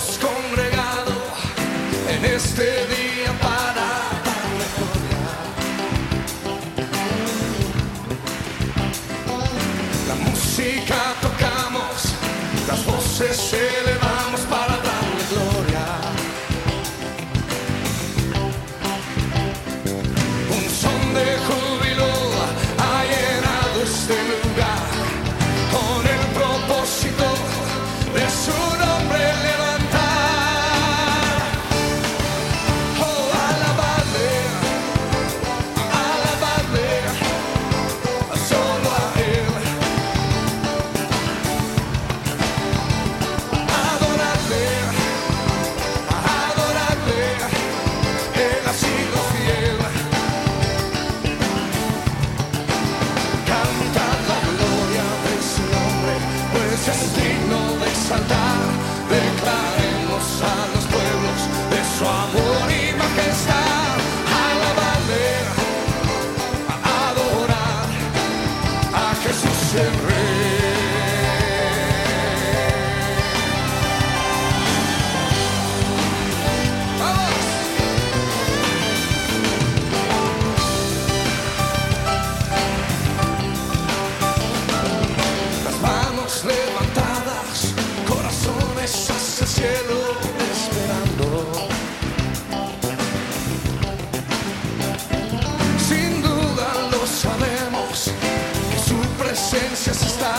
congregado en este día para recordar. La música tocamos, las voces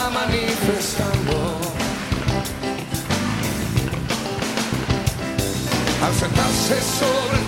manifestando. Al sentarse sobre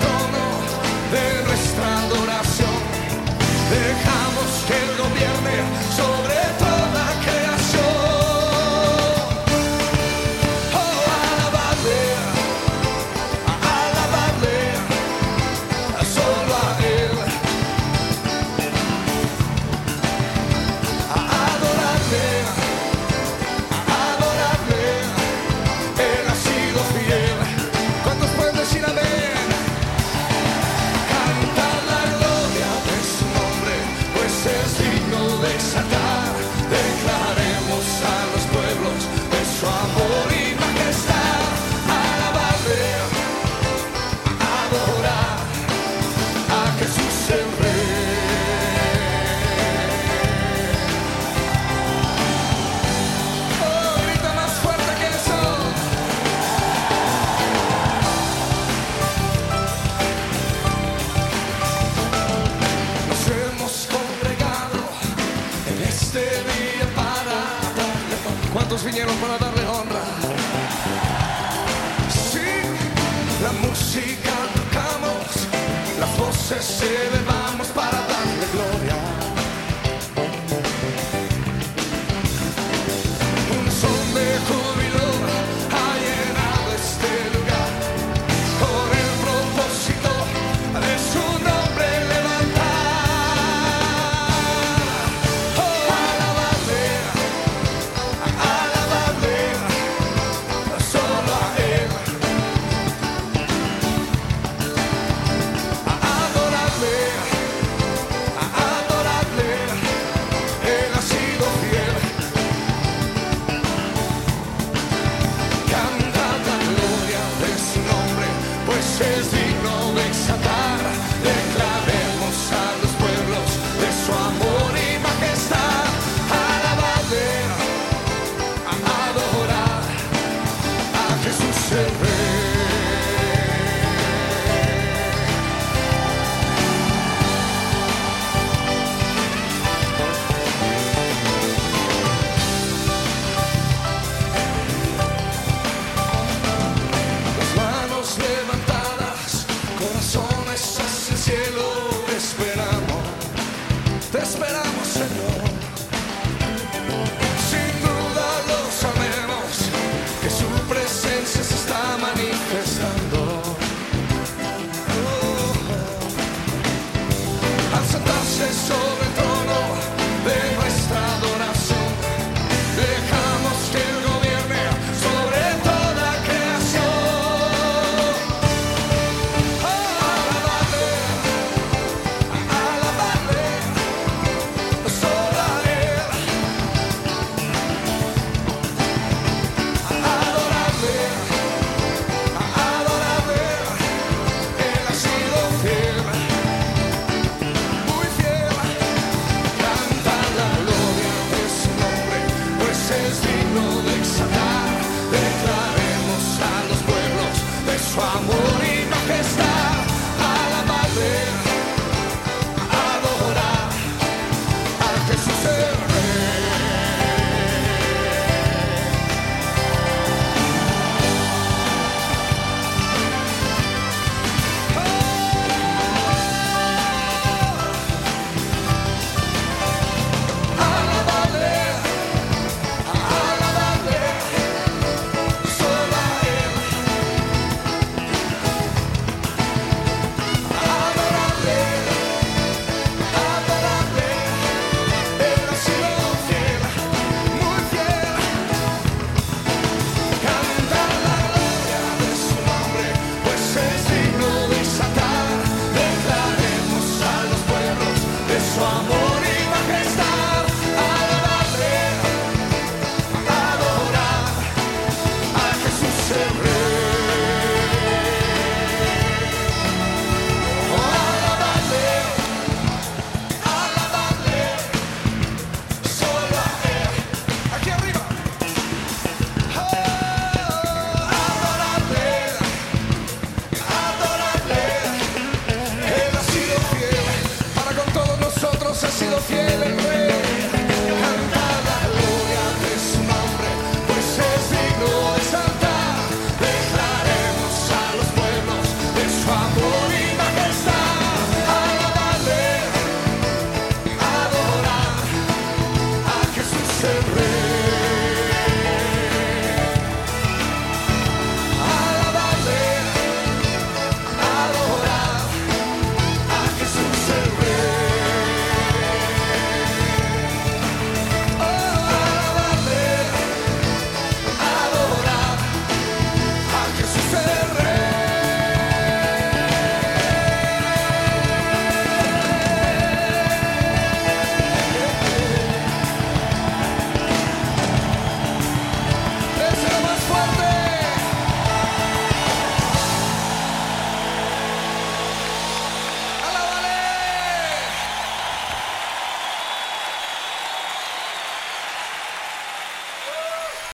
para darle honra. Sí, la música tocamos, las voces se elevan. No logro exatar. Corazones hacia el cielo, te esperamos, te esperamos.